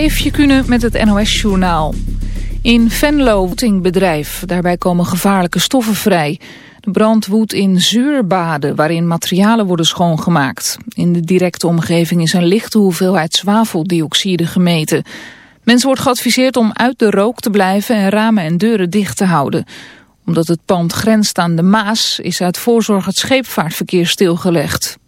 Eefje Kunnen met het NOS-journaal. In Venlo bedrijf. Daarbij komen gevaarlijke stoffen vrij. De brand woedt in zuurbaden waarin materialen worden schoongemaakt. In de directe omgeving is een lichte hoeveelheid zwaveldioxide gemeten. Mensen wordt geadviseerd om uit de rook te blijven en ramen en deuren dicht te houden. Omdat het pand grenst aan de Maas is uit voorzorg het scheepvaartverkeer stilgelegd.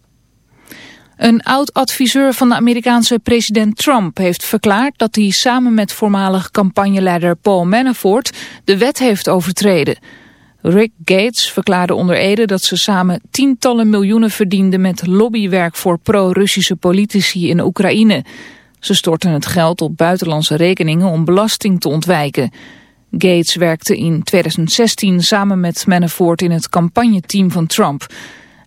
Een oud-adviseur van de Amerikaanse president Trump heeft verklaard dat hij samen met voormalig campagneleider Paul Manafort de wet heeft overtreden. Rick Gates verklaarde onder Ede dat ze samen tientallen miljoenen verdienden met lobbywerk voor pro-Russische politici in Oekraïne. Ze stortten het geld op buitenlandse rekeningen om belasting te ontwijken. Gates werkte in 2016 samen met Manafort in het campagneteam van Trump.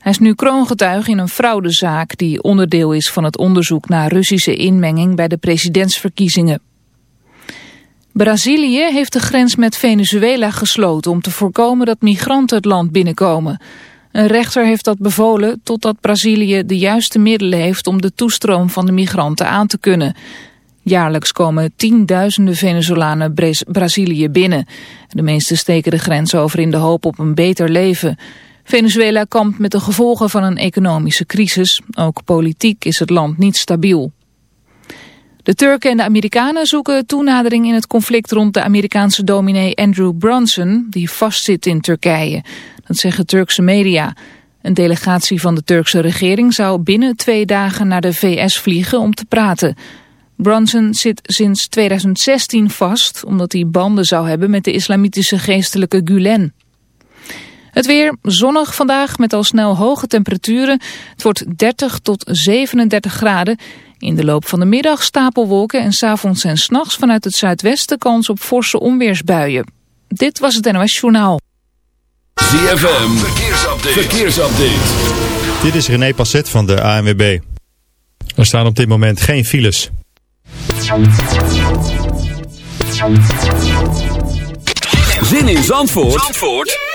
Hij is nu kroongetuige in een fraudezaak die onderdeel is van het onderzoek naar Russische inmenging bij de presidentsverkiezingen. Brazilië heeft de grens met Venezuela gesloten om te voorkomen dat migranten het land binnenkomen. Een rechter heeft dat bevolen totdat Brazilië de juiste middelen heeft om de toestroom van de migranten aan te kunnen. Jaarlijks komen tienduizenden Venezolanen Brazilië binnen. De meeste steken de grens over in de hoop op een beter leven. Venezuela kampt met de gevolgen van een economische crisis. Ook politiek is het land niet stabiel. De Turken en de Amerikanen zoeken toenadering in het conflict rond de Amerikaanse dominee Andrew Brunson, die vastzit in Turkije. Dat zeggen Turkse media. Een delegatie van de Turkse regering zou binnen twee dagen naar de VS vliegen om te praten. Brunson zit sinds 2016 vast omdat hij banden zou hebben met de islamitische geestelijke Gulen. Het weer zonnig vandaag met al snel hoge temperaturen. Het wordt 30 tot 37 graden. In de loop van de middag stapelwolken en s'avonds en s'nachts vanuit het zuidwesten kans op forse onweersbuien. Dit was het NOS Journaal. ZFM, verkeersupdate. verkeersupdate. Dit is René Passet van de ANWB. Er staan op dit moment geen files. Zin in Zandvoort? Zandvoort?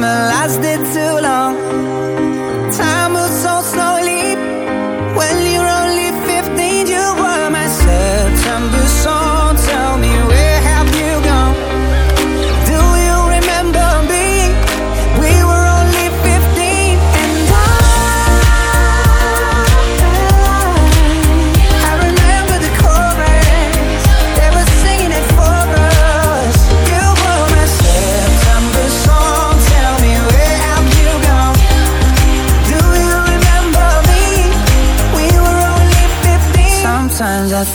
summer lasted too long.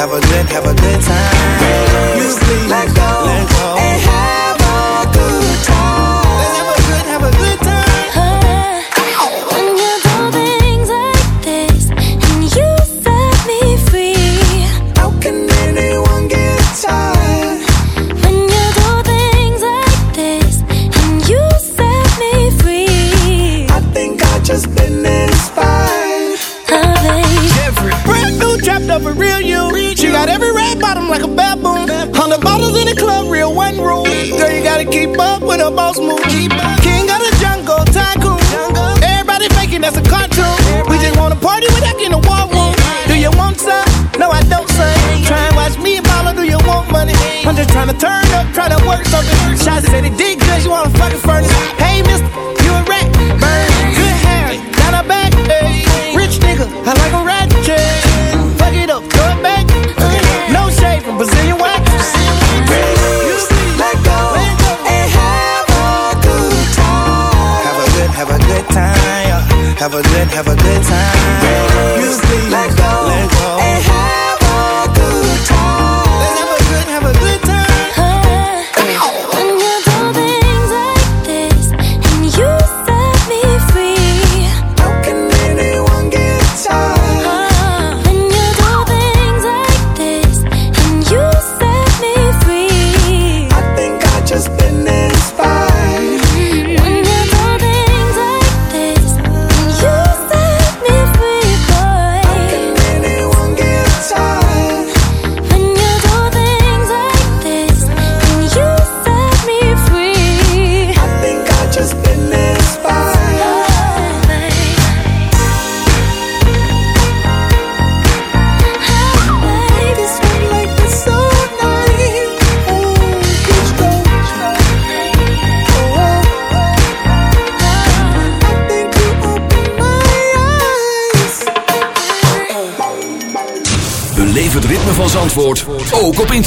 Have a good, have a good time. You please Let go let go. To turn up, trying to work something. Shots said it did good, you wanna fucking furnace. Hey, mister, you a rat. Burn, good hair, down her back. Hey, rich nigga, I like a ratchet. Fuck it up, throw it back. No shade from Brazilian wax. Let go and have a good time. Have a good, have a good time. Have a good, have a good time. You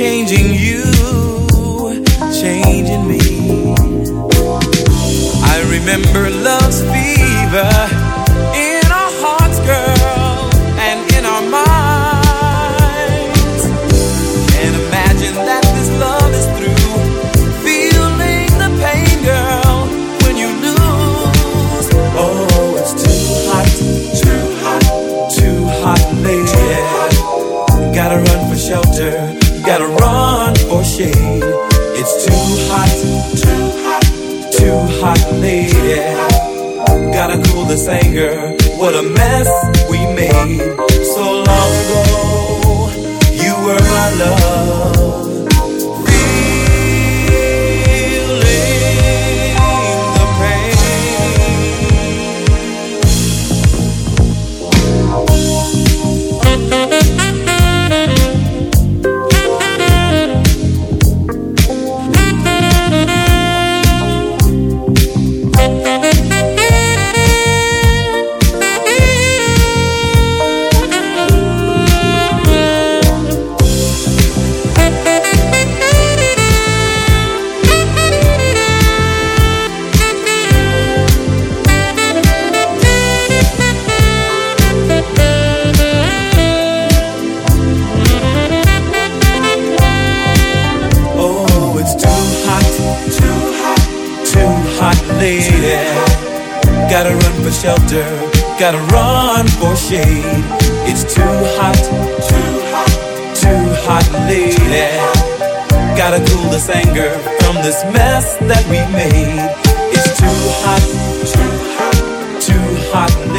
changing you, changing me. I remember love's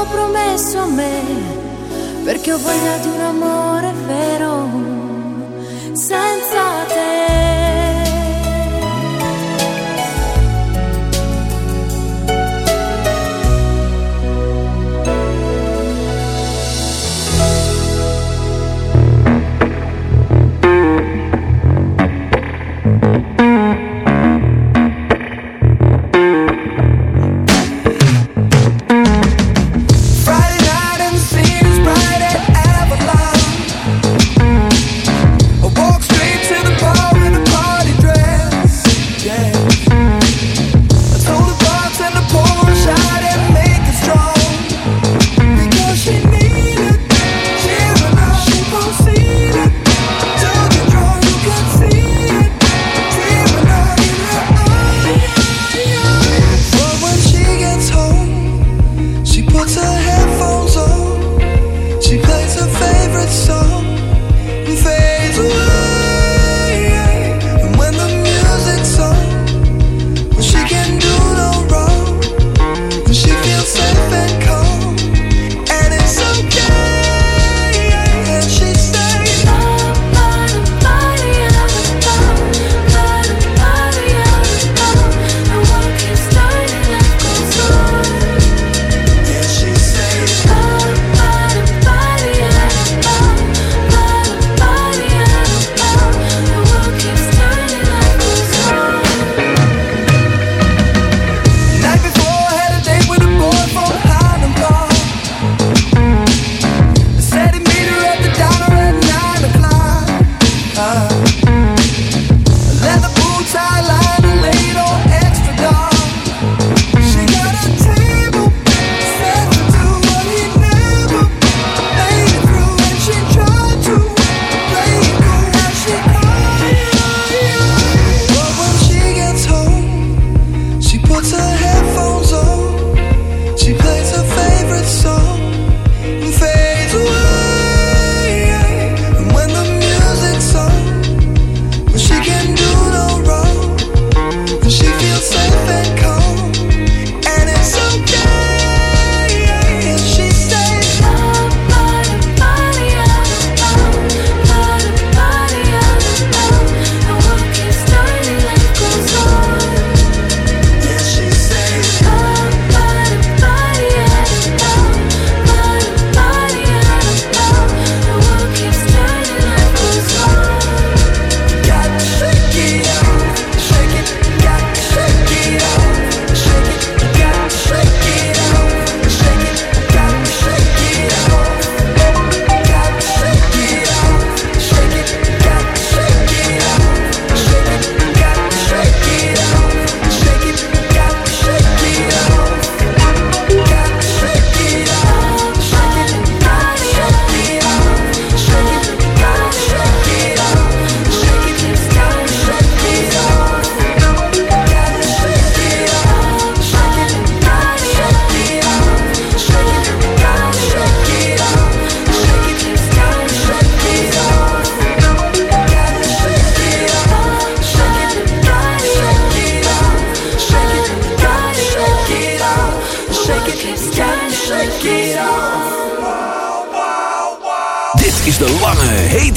l'hanno promesso a me, perché ho voglia di un amore vero, senza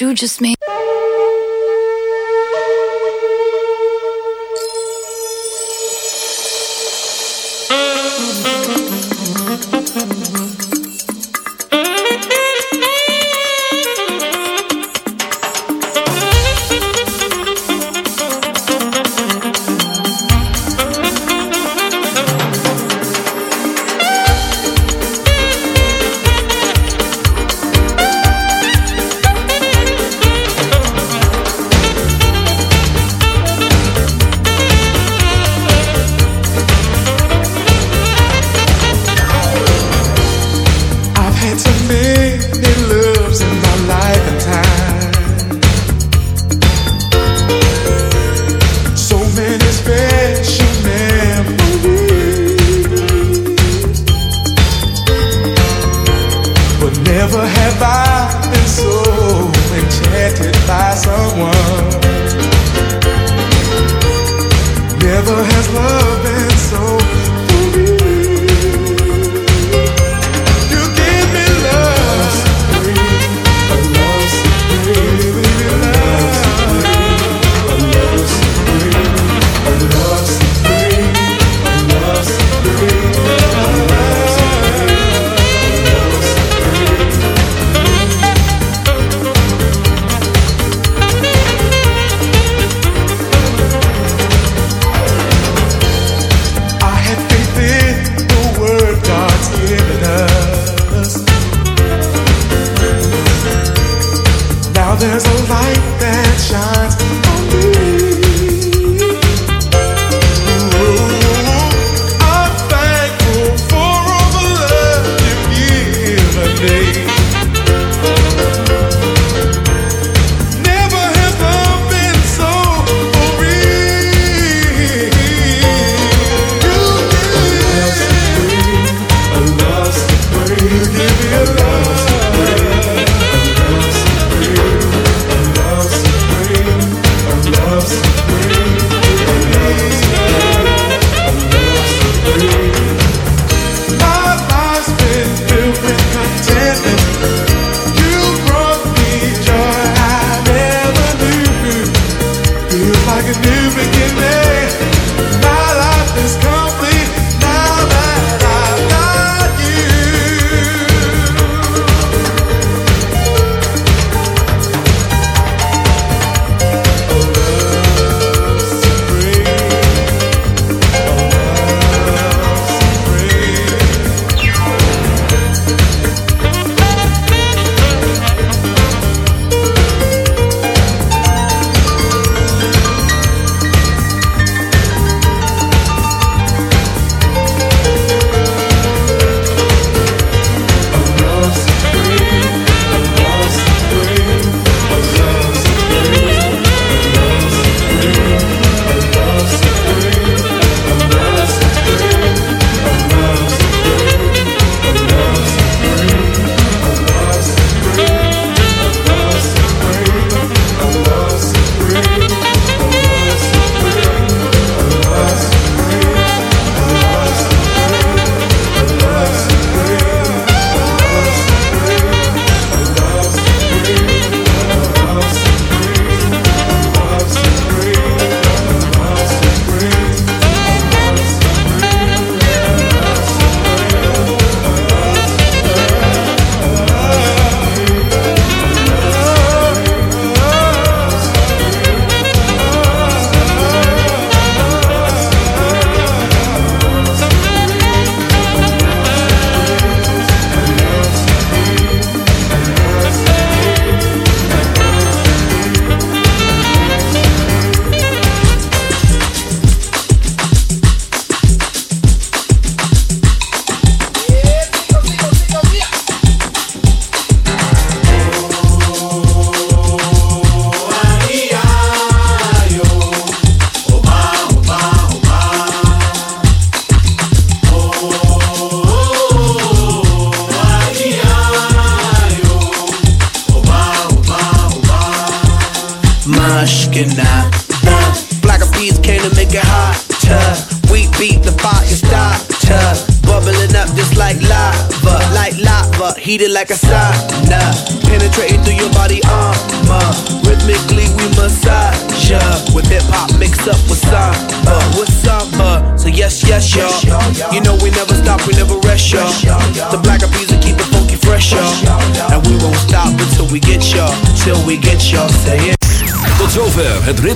You just made. light that shines.